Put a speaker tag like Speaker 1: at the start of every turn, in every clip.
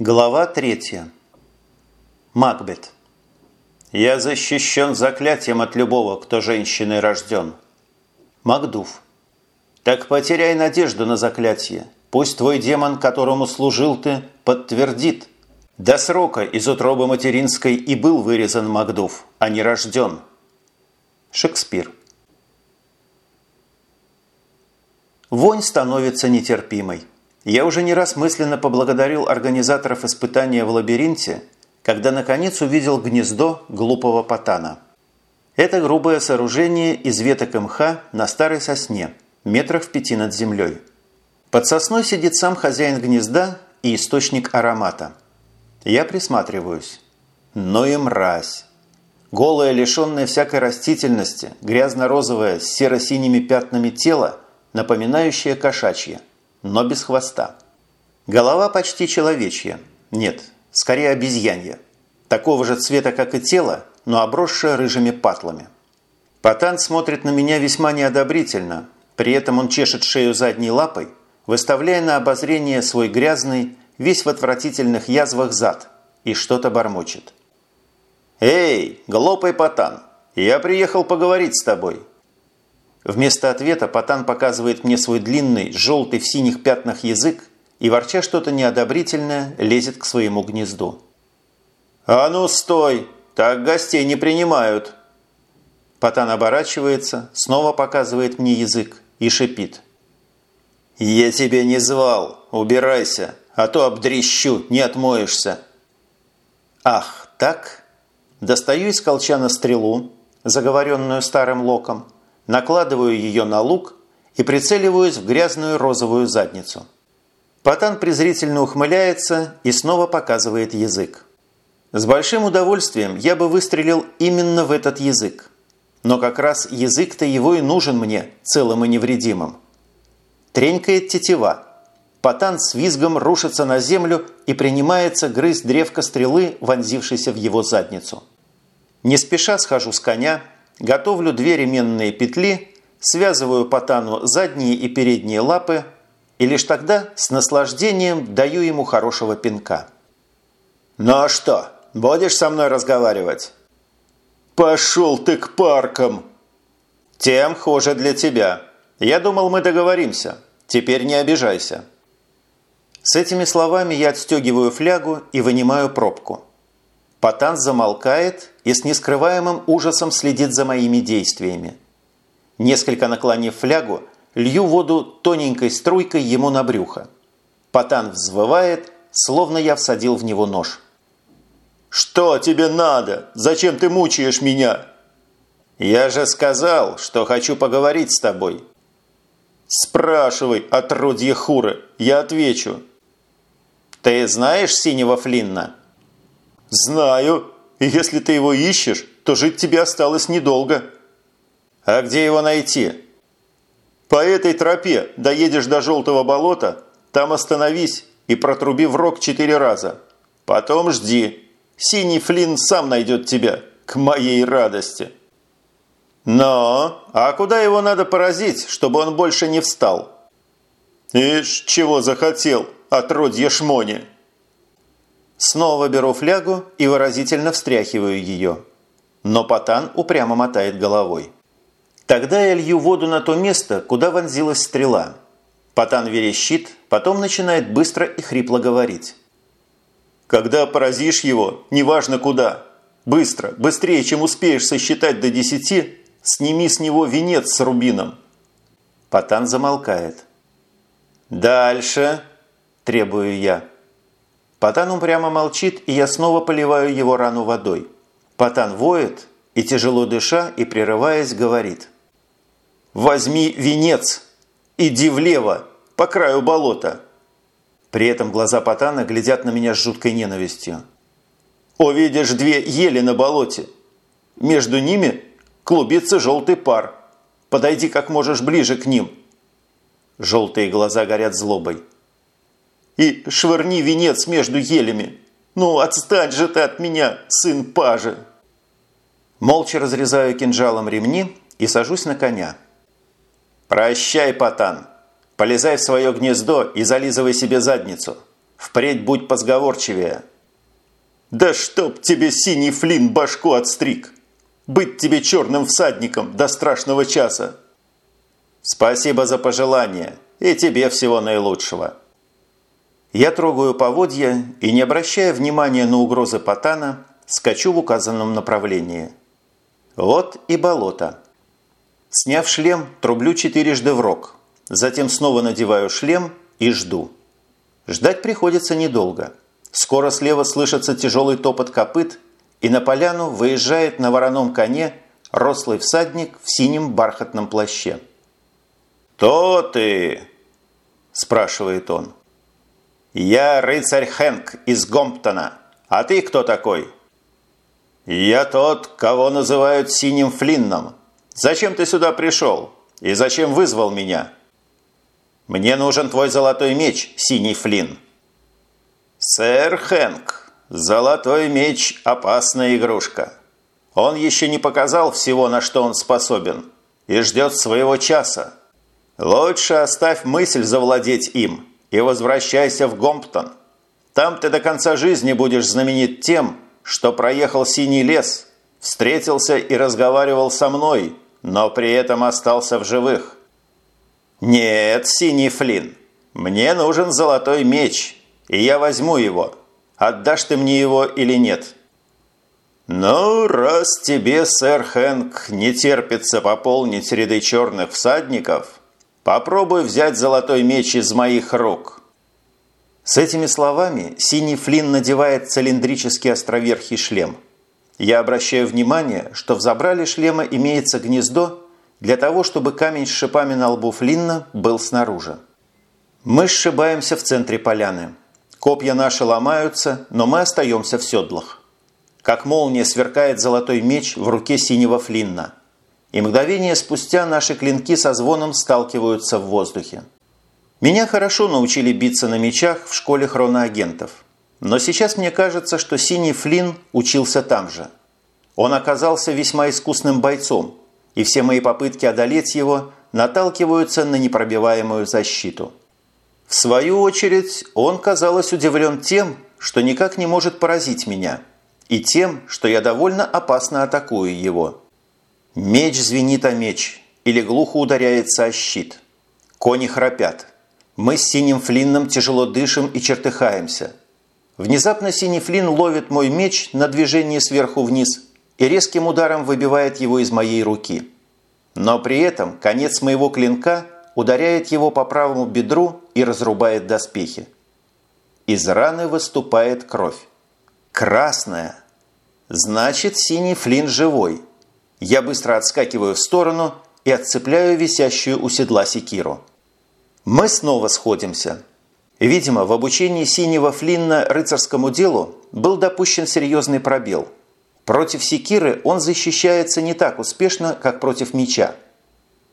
Speaker 1: Глава третья. Макбет. «Я защищен заклятием от любого, кто женщиной рожден». Макдув. «Так потеряй надежду на заклятие. Пусть твой демон, которому служил ты, подтвердит. До срока из утробы материнской и был вырезан Макдув, а не рожден». Шекспир. Вонь становится нетерпимой. Я уже не раз мысленно поблагодарил организаторов испытания в лабиринте, когда наконец увидел гнездо глупого потана. Это грубое сооружение из веток мха на старой сосне, метрах в пяти над землей. Под сосной сидит сам хозяин гнезда и источник аромата. Я присматриваюсь. Но и мразь. Голое, лишенное всякой растительности, грязно-розовое с серо-синими пятнами тело, напоминающее кошачье – но без хвоста. Голова почти человечья. Нет, скорее обезьянья. Такого же цвета, как и тело, но обросшая рыжими патлами. Патан смотрит на меня весьма неодобрительно, при этом он чешет шею задней лапой, выставляя на обозрение свой грязный, весь в отвратительных язвах зад, и что-то бормочет. «Эй, глупый Патан, я приехал поговорить с тобой. Вместо ответа Потан показывает мне свой длинный, желтый в синих пятнах язык и, ворча что-то неодобрительное, лезет к своему гнезду. «А ну, стой! Так гостей не принимают!» Потан оборачивается, снова показывает мне язык и шипит. «Я тебя не звал! Убирайся, а то обдрещу, не отмоешься!» «Ах, так?» Достаю из колчана стрелу, заговоренную старым локом, накладываю ее на лук и прицеливаюсь в грязную розовую задницу. Патан презрительно ухмыляется и снова показывает язык. С большим удовольствием я бы выстрелил именно в этот язык. Но как раз язык-то его и нужен мне, целым и невредимым. Тренькает тетива. Патан с визгом рушится на землю и принимается грызть древко стрелы, вонзившейся в его задницу. Не спеша схожу с коня, Готовлю две ременные петли, связываю потану задние и передние лапы и лишь тогда с наслаждением даю ему хорошего пинка. «Ну а что, будешь со мной разговаривать?» «Пошел ты к паркам!» «Тем хуже для тебя. Я думал, мы договоримся. Теперь не обижайся». С этими словами я отстегиваю флягу и вынимаю пробку. Потан замолкает и с нескрываемым ужасом следит за моими действиями. Несколько наклонив флягу, лью воду тоненькой струйкой ему на брюхо. Потан взвывает, словно я всадил в него нож. «Что тебе надо? Зачем ты мучаешь меня?» «Я же сказал, что хочу поговорить с тобой». «Спрашивай, отродье хуры, я отвечу». «Ты знаешь синего Флинна?» «Знаю. И если ты его ищешь, то жить тебе осталось недолго». «А где его найти?» «По этой тропе доедешь до Желтого болота, там остановись и протруби в рог четыре раза. Потом жди. Синий Флинн сам найдет тебя, к моей радости». «Но, а куда его надо поразить, чтобы он больше не встал?» «Ишь, чего захотел, отродье шмони!» Снова беру флягу и выразительно встряхиваю ее. Но Потан упрямо мотает головой. Тогда я лью воду на то место, куда вонзилась стрела. Потан верещит, потом начинает быстро и хрипло говорить. «Когда поразишь его, неважно куда, быстро, быстрее, чем успеешь сосчитать до десяти, сними с него венец с рубином». Потан замолкает. «Дальше», – требую я. Потан упрямо молчит, и я снова поливаю его рану водой. Потан воет и, тяжело дыша и прерываясь, говорит. «Возьми венец! Иди влево, по краю болота!» При этом глаза Потана глядят на меня с жуткой ненавистью. «Увидишь две ели на болоте. Между ними клубится желтый пар. Подойди как можешь ближе к ним». Желтые глаза горят злобой и швырни венец между елями. Ну, отстань же ты от меня, сын пажи!» Молча разрезаю кинжалом ремни и сажусь на коня. «Прощай, потан! Полезай в свое гнездо и зализывай себе задницу. Впредь будь позговорчивее». «Да чтоб тебе синий флин башку отстриг! Быть тебе черным всадником до страшного часа!» «Спасибо за пожелание, и тебе всего наилучшего!» Я трогаю поводья и, не обращая внимания на угрозы Потана, скачу в указанном направлении. Вот и болото. Сняв шлем, трублю четырежды в рог. Затем снова надеваю шлем и жду. Ждать приходится недолго. Скоро слева слышится тяжелый топот копыт, и на поляну выезжает на вороном коне рослый всадник в синем бархатном плаще. «То ты!» – спрашивает он. «Я рыцарь Хэнк из Гомптона. А ты кто такой?» «Я тот, кого называют Синим Флинном. Зачем ты сюда пришел? И зачем вызвал меня?» «Мне нужен твой золотой меч, Синий Флинн». «Сэр Хэнк, золотой меч – опасная игрушка. Он еще не показал всего, на что он способен, и ждет своего часа. Лучше оставь мысль завладеть им» и возвращайся в Гомптон. Там ты до конца жизни будешь знаменит тем, что проехал синий лес, встретился и разговаривал со мной, но при этом остался в живых. Нет, синий Флин, мне нужен золотой меч, и я возьму его. Отдашь ты мне его или нет?» «Ну, раз тебе, сэр Хэнк, не терпится пополнить ряды черных всадников, Попробуй взять золотой меч из моих рук». С этими словами синий флин надевает цилиндрический островерхий шлем. Я обращаю внимание, что в забрале шлема имеется гнездо для того, чтобы камень с шипами на лбу флинна был снаружи. Мы сшибаемся в центре поляны. Копья наши ломаются, но мы остаемся в седлах. Как молния сверкает золотой меч в руке синего флинна – и мгновение спустя наши клинки со звоном сталкиваются в воздухе. Меня хорошо научили биться на мечах в школе хроноагентов. Но сейчас мне кажется, что Синий Флинн учился там же. Он оказался весьма искусным бойцом, и все мои попытки одолеть его наталкиваются на непробиваемую защиту. В свою очередь, он, казалось, удивлен тем, что никак не может поразить меня, и тем, что я довольно опасно атакую его. Меч звенит о меч или глухо ударяется о щит. Кони храпят. Мы с синим флинном тяжело дышим и чертыхаемся. Внезапно синий флин ловит мой меч на движении сверху вниз и резким ударом выбивает его из моей руки. Но при этом конец моего клинка ударяет его по правому бедру и разрубает доспехи. Из раны выступает кровь. Красная. Значит, синий флин живой – я быстро отскакиваю в сторону и отцепляю висящую у седла секиру. Мы снова сходимся. Видимо, в обучении синего Флинна рыцарскому делу был допущен серьезный пробел. Против секиры он защищается не так успешно, как против меча.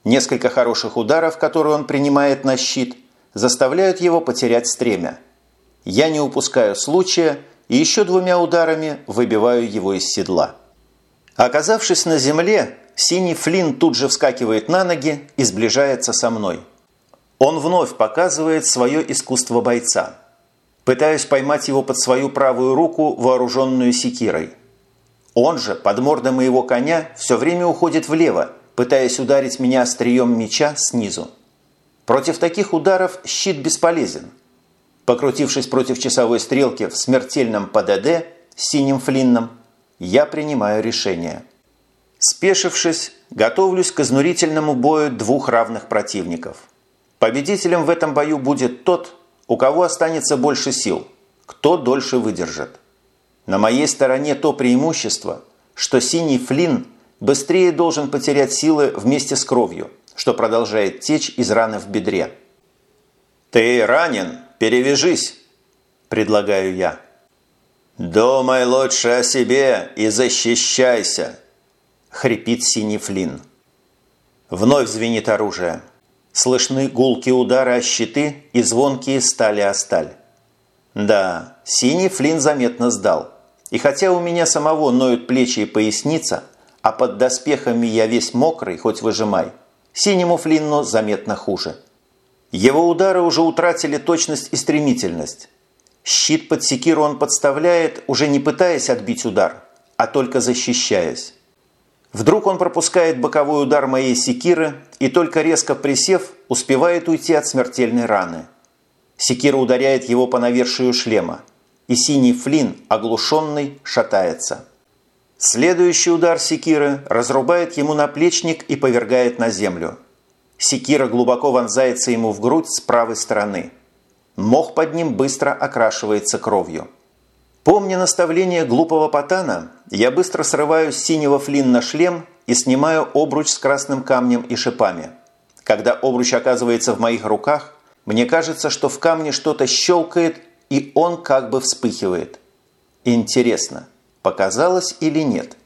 Speaker 1: Несколько хороших ударов, которые он принимает на щит, заставляют его потерять стремя. Я не упускаю случая и еще двумя ударами выбиваю его из седла. Оказавшись на земле, синий Флинн тут же вскакивает на ноги и сближается со мной. Он вновь показывает свое искусство бойца. Пытаюсь поймать его под свою правую руку, вооруженную секирой. Он же, под мордой моего коня, все время уходит влево, пытаясь ударить меня острием меча снизу. Против таких ударов щит бесполезен. Покрутившись против часовой стрелки в смертельном ПДД с синим флинном, я принимаю решение. Спешившись, готовлюсь к изнурительному бою двух равных противников. Победителем в этом бою будет тот, у кого останется больше сил, кто дольше выдержит. На моей стороне то преимущество, что синий флин быстрее должен потерять силы вместе с кровью, что продолжает течь из раны в бедре. «Ты ранен, перевяжись!» – предлагаю я. «Думай лучше о себе и защищайся!» – хрипит синий флин. Вновь звенит оружие. Слышны гулкие удары о щиты и звонкие стали о сталь. Да, синий флин заметно сдал. И хотя у меня самого ноют плечи и поясница, а под доспехами я весь мокрый, хоть выжимай, синему флинну заметно хуже. Его удары уже утратили точность и стремительность. Щит под секиру он подставляет, уже не пытаясь отбить удар, а только защищаясь. Вдруг он пропускает боковой удар моей секиры и только резко присев, успевает уйти от смертельной раны. Секира ударяет его по навершию шлема, и синий флин, оглушенный, шатается. Следующий удар секиры разрубает ему наплечник и повергает на землю. Секира глубоко вонзается ему в грудь с правой стороны. Мох под ним быстро окрашивается кровью. Помня наставление глупого потана, я быстро срываю синего флинна шлем и снимаю обруч с красным камнем и шипами. Когда обруч оказывается в моих руках, мне кажется, что в камне что-то щелкает, и он как бы вспыхивает. Интересно, показалось или нет?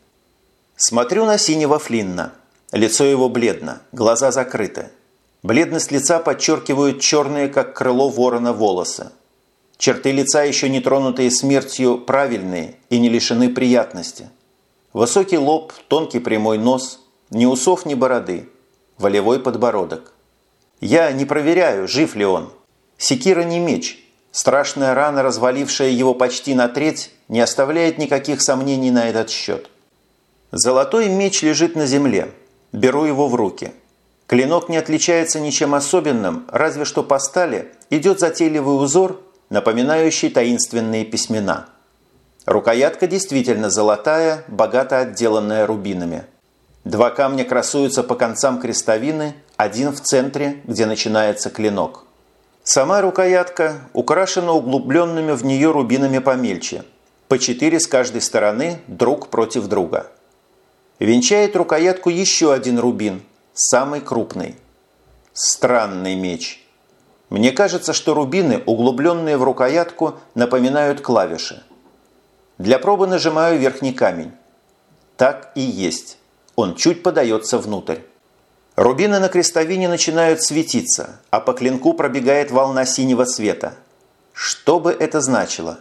Speaker 1: Смотрю на синего флинна. Лицо его бледно, глаза закрыты. Бледность лица подчеркивают черные, как крыло ворона, волосы. Черты лица, еще не тронутые смертью, правильные и не лишены приятности. Высокий лоб, тонкий прямой нос, ни усов, ни бороды, волевой подбородок. Я не проверяю, жив ли он. Секира не меч. Страшная рана, развалившая его почти на треть, не оставляет никаких сомнений на этот счет. Золотой меч лежит на земле. Беру его в руки. Клинок не отличается ничем особенным, разве что по стали идет затейливый узор – напоминающий таинственные письмена. Рукоятка действительно золотая, богато отделанная рубинами. Два камня красуются по концам крестовины, один в центре, где начинается клинок. Сама рукоятка украшена углубленными в нее рубинами помельче, по четыре с каждой стороны друг против друга. Венчает рукоятку еще один рубин, самый крупный. Странный меч – мне кажется, что рубины, углубленные в рукоятку, напоминают клавиши. Для пробы нажимаю верхний камень. Так и есть. Он чуть подается внутрь. Рубины на крестовине начинают светиться, а по клинку пробегает волна синего света. Что бы это значило?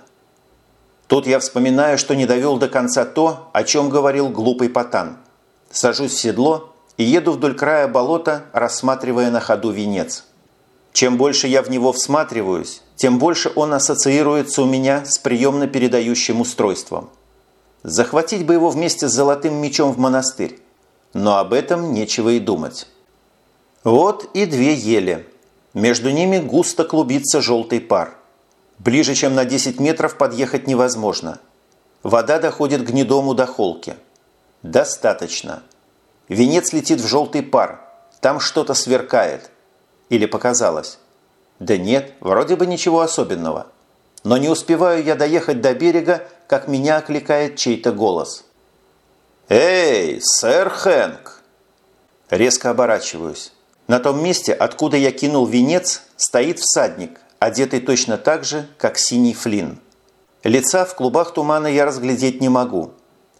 Speaker 1: Тут я вспоминаю, что не довел до конца то, о чем говорил глупый потан. Сажусь в седло и еду вдоль края болота, рассматривая на ходу венец. Чем больше я в него всматриваюсь, тем больше он ассоциируется у меня с приемно-передающим устройством. Захватить бы его вместе с золотым мечом в монастырь. Но об этом нечего и думать. Вот и две ели. Между ними густо клубится желтый пар. Ближе, чем на 10 метров подъехать невозможно. Вода доходит к гнедому до холки. Достаточно. Венец летит в желтый пар. Там что-то сверкает – или показалось? Да нет, вроде бы ничего особенного. Но не успеваю я доехать до берега, как меня окликает чей-то голос. «Эй, сэр Хэнк!» Резко оборачиваюсь. На том месте, откуда я кинул венец, стоит всадник, одетый точно так же, как синий флин. Лица в клубах тумана я разглядеть не могу,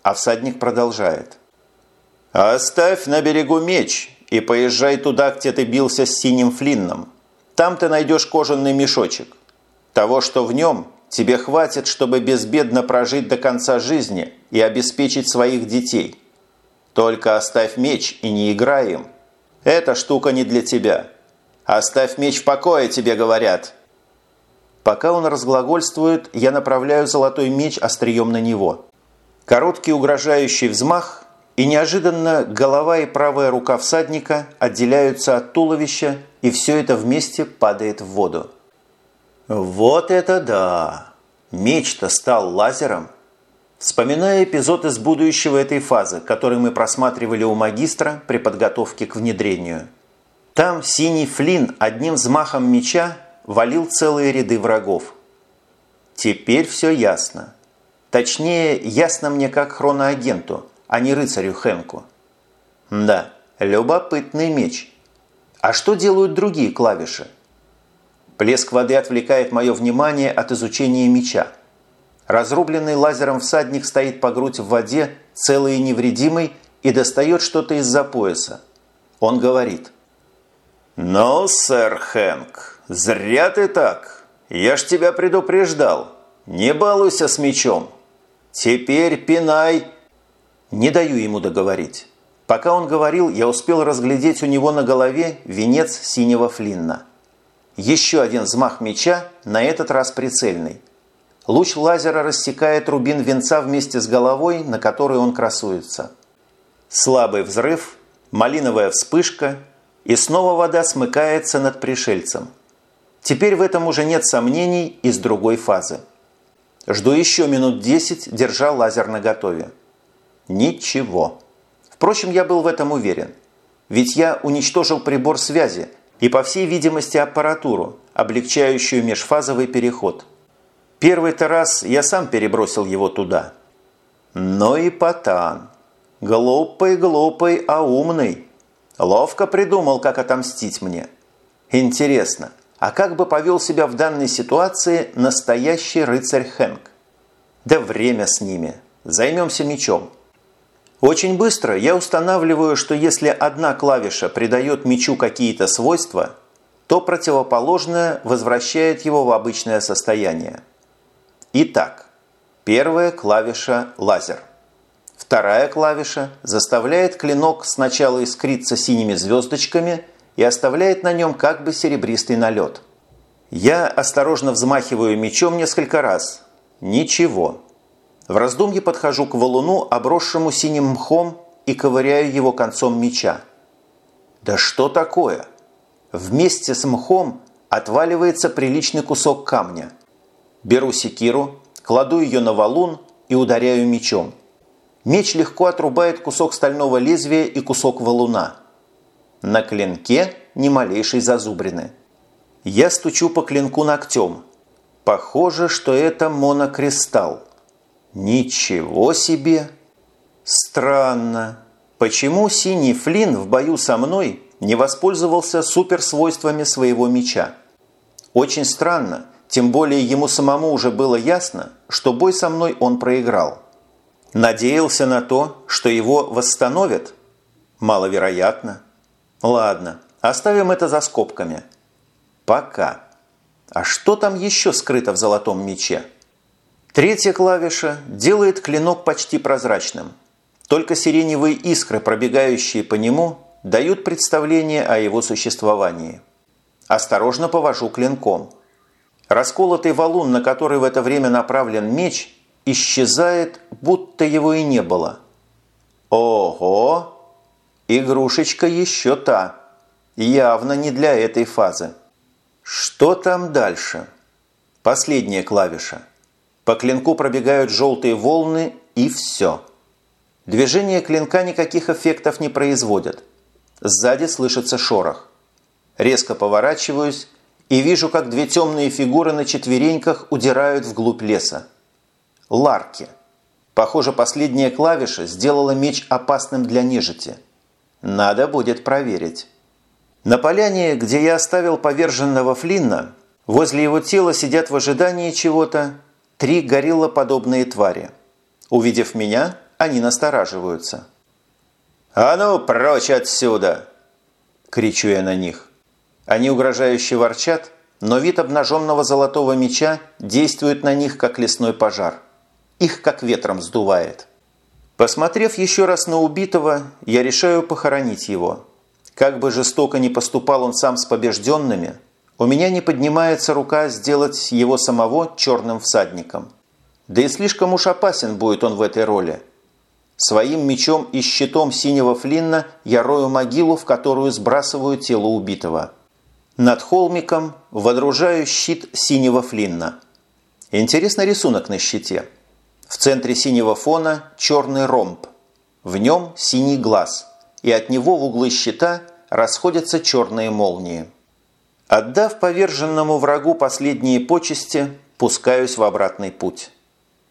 Speaker 1: а всадник продолжает. «Оставь на берегу меч и поезжай туда, где ты бился с синим флинном. Там ты найдешь кожаный мешочек. Того, что в нем, тебе хватит, чтобы безбедно прожить до конца жизни и обеспечить своих детей. Только оставь меч и не играй им. Эта штука не для тебя. Оставь меч в покое, тебе говорят». Пока он разглагольствует, я направляю золотой меч острием на него. Короткий угрожающий взмах, и неожиданно голова и правая рука всадника отделяются от туловища, и все это вместе падает в воду. Вот это да! Меч-то стал лазером. Вспоминая эпизод из будущего этой фазы, который мы просматривали у магистра при подготовке к внедрению. Там синий флин одним взмахом меча валил целые ряды врагов. Теперь все ясно. Точнее, ясно мне как хроноагенту, а не рыцарю Хэнку. Да, любопытный меч. А что делают другие клавиши? Плеск воды отвлекает мое внимание от изучения меча. Разрубленный лазером всадник стоит по грудь в воде, целый и невредимый, и достает что-то из-за пояса. Он говорит. «Ну, сэр Хэнк, зря ты так. Я ж тебя предупреждал. Не балуйся с мечом. Теперь пинай не даю ему договорить. Пока он говорил, я успел разглядеть у него на голове венец синего флинна. Еще один взмах меча, на этот раз прицельный. луч лазера рассекает рубин венца вместе с головой, на которой он красуется. Слабый взрыв, малиновая вспышка, и снова вода смыкается над пришельцем. Теперь в этом уже нет сомнений из другой фазы. Жду еще минут десять, держа лазер наготове. Ничего. Впрочем, я был в этом уверен. Ведь я уничтожил прибор связи и, по всей видимости, аппаратуру, облегчающую межфазовый переход. Первый-то раз я сам перебросил его туда. Но и Потан. Глупый-глупый, а умный. Ловко придумал, как отомстить мне. Интересно, а как бы повел себя в данной ситуации настоящий рыцарь Хэнк? Да время с ними. Займемся мечом. Очень быстро я устанавливаю, что если одна клавиша придает мечу какие-то свойства, то противоположная возвращает его в обычное состояние. Итак, первая клавиша – лазер. Вторая клавиша заставляет клинок сначала искриться синими звездочками и оставляет на нем как бы серебристый налет. Я осторожно взмахиваю мечом несколько раз. Ничего. В раздумье подхожу к валуну, обросшему синим мхом, и ковыряю его концом меча. Да что такое? Вместе с мхом отваливается приличный кусок камня. Беру секиру, кладу ее на валун и ударяю мечом. Меч легко отрубает кусок стального лезвия и кусок валуна. На клинке ни малейшей зазубрины. Я стучу по клинку ногтем. Похоже, что это монокристалл. Ничего себе! Странно. Почему синий флин в бою со мной не воспользовался суперсвойствами своего меча? Очень странно, тем более ему самому уже было ясно, что бой со мной он проиграл. Надеялся на то, что его восстановят? Маловероятно. Ладно, оставим это за скобками. Пока. А что там еще скрыто в золотом мече? Третья клавиша делает клинок почти прозрачным. Только сиреневые искры, пробегающие по нему, дают представление о его существовании. Осторожно повожу клинком. Расколотый валун, на который в это время направлен меч – исчезает, будто его и не было. Ого! Игрушечка еще та. Явно не для этой фазы. Что там дальше? Последняя клавиша. По клинку пробегают желтые волны и все. Движение клинка никаких эффектов не производят. Сзади слышится шорох. Резко поворачиваюсь и вижу, как две темные фигуры на четвереньках удирают вглубь леса. Ларки. Похоже, последняя клавиша сделала меч опасным для нежити. Надо будет проверить. На поляне, где я оставил поверженного Флинна, возле его тела сидят в ожидании чего-то три гориллоподобные твари. Увидев меня, они настораживаются. «А ну, прочь отсюда!» – кричу я на них. Они угрожающе ворчат, но вид обнаженного золотого меча действует на них, как лесной пожар – их как ветром сдувает. Посмотрев еще раз на убитого, я решаю похоронить его. Как бы жестоко ни поступал он сам с побежденными, у меня не поднимается рука сделать его самого черным всадником. Да и слишком уж опасен будет он в этой роли. Своим мечом и щитом синего флинна я рою могилу, в которую сбрасываю тело убитого. Над холмиком водружаю щит синего флинна. Интересный рисунок на щите – в центре синего фона черный ромб. В нем синий глаз, и от него в углы щита расходятся черные молнии. Отдав поверженному врагу последние почести, пускаюсь в обратный путь.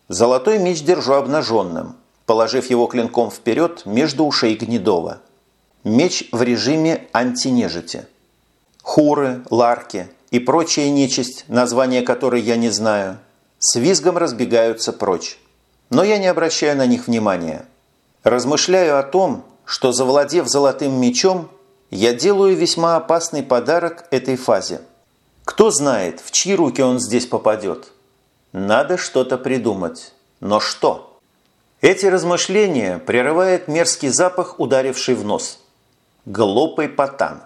Speaker 1: Золотой меч держу обнаженным, положив его клинком вперед между ушей Гнедова. Меч в режиме антинежити. Хуры, ларки и прочая нечисть, название которой я не знаю, с визгом разбегаются прочь но я не обращаю на них внимания. Размышляю о том, что, завладев золотым мечом, я делаю весьма опасный подарок этой фазе. Кто знает, в чьи руки он здесь попадет. Надо что-то придумать. Но что? Эти размышления прерывает мерзкий запах, ударивший в нос. Глупый потан.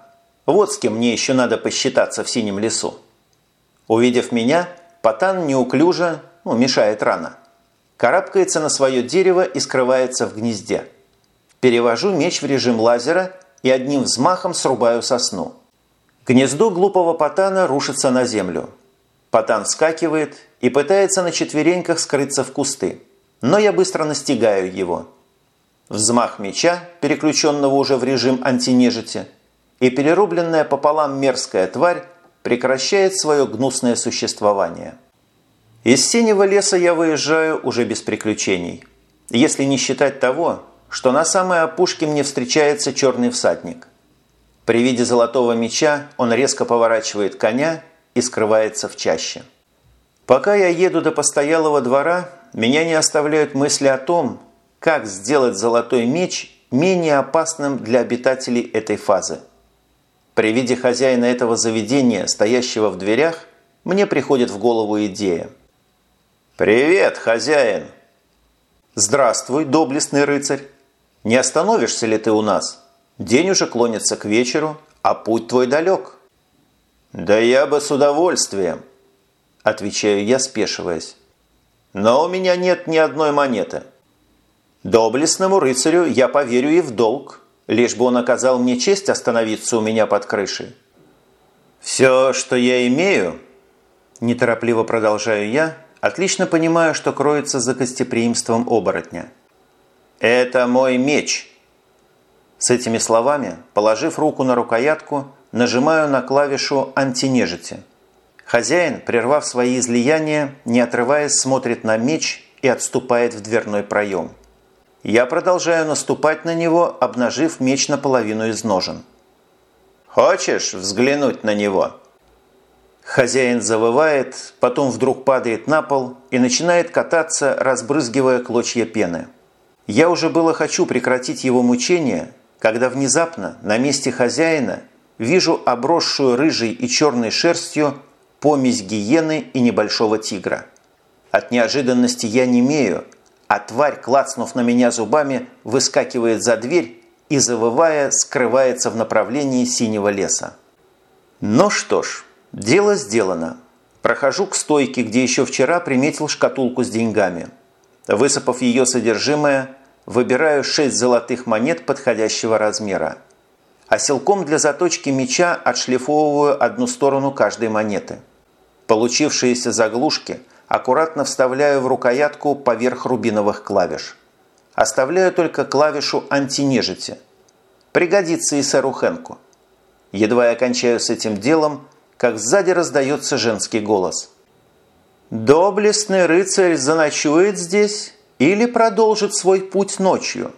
Speaker 1: Вот с кем мне еще надо посчитаться в синем лесу. Увидев меня, потан неуклюже, ну, мешает рано, карабкается на свое дерево и скрывается в гнезде. Перевожу меч в режим лазера и одним взмахом срубаю сосну. Гнездо глупого потана рушится на землю. Потан скакивает и пытается на четвереньках скрыться в кусты, но я быстро настигаю его. Взмах меча, переключенного уже в режим антинежити, и перерубленная пополам мерзкая тварь прекращает свое гнусное существование. Из синего леса я выезжаю уже без приключений, если не считать того, что на самой опушке мне встречается черный всадник. При виде золотого меча он резко поворачивает коня и скрывается в чаще. Пока я еду до постоялого двора, меня не оставляют мысли о том, как сделать золотой меч менее опасным для обитателей этой фазы. При виде хозяина этого заведения, стоящего в дверях, мне приходит в голову идея – «Привет, хозяин!» «Здравствуй, доблестный рыцарь! Не остановишься ли ты у нас? День уже клонится к вечеру, а путь твой далек». «Да я бы с удовольствием!» – отвечаю я, спешиваясь. «Но у меня нет ни одной монеты. Доблестному рыцарю я поверю и в долг, лишь бы он оказал мне честь остановиться у меня под крышей. Все, что я имею, неторопливо продолжаю я, отлично понимаю, что кроется за гостеприимством оборотня. «Это мой меч!» С этими словами, положив руку на рукоятку, нажимаю на клавишу «Антинежити». Хозяин, прервав свои излияния, не отрываясь, смотрит на меч и отступает в дверной проем. Я продолжаю наступать на него, обнажив меч наполовину из ножен. «Хочешь взглянуть на него?» Хозяин завывает, потом вдруг падает на пол и начинает кататься, разбрызгивая клочья пены. Я уже было хочу прекратить его мучения, когда внезапно на месте хозяина вижу обросшую рыжей и черной шерстью помесь гиены и небольшого тигра. От неожиданности я не имею, а тварь, клацнув на меня зубами, выскакивает за дверь и, завывая, скрывается в направлении синего леса. Ну что ж, Дело сделано. Прохожу к стойке, где еще вчера приметил шкатулку с деньгами. Высыпав ее содержимое, выбираю шесть золотых монет подходящего размера. Оселком для заточки меча отшлифовываю одну сторону каждой монеты. Получившиеся заглушки аккуратно вставляю в рукоятку поверх рубиновых клавиш. Оставляю только клавишу антинежити. Пригодится и сэру Хэнку. Едва я кончаю с этим делом, как сзади раздается женский голос. «Доблестный рыцарь заночует здесь или продолжит свой путь ночью?»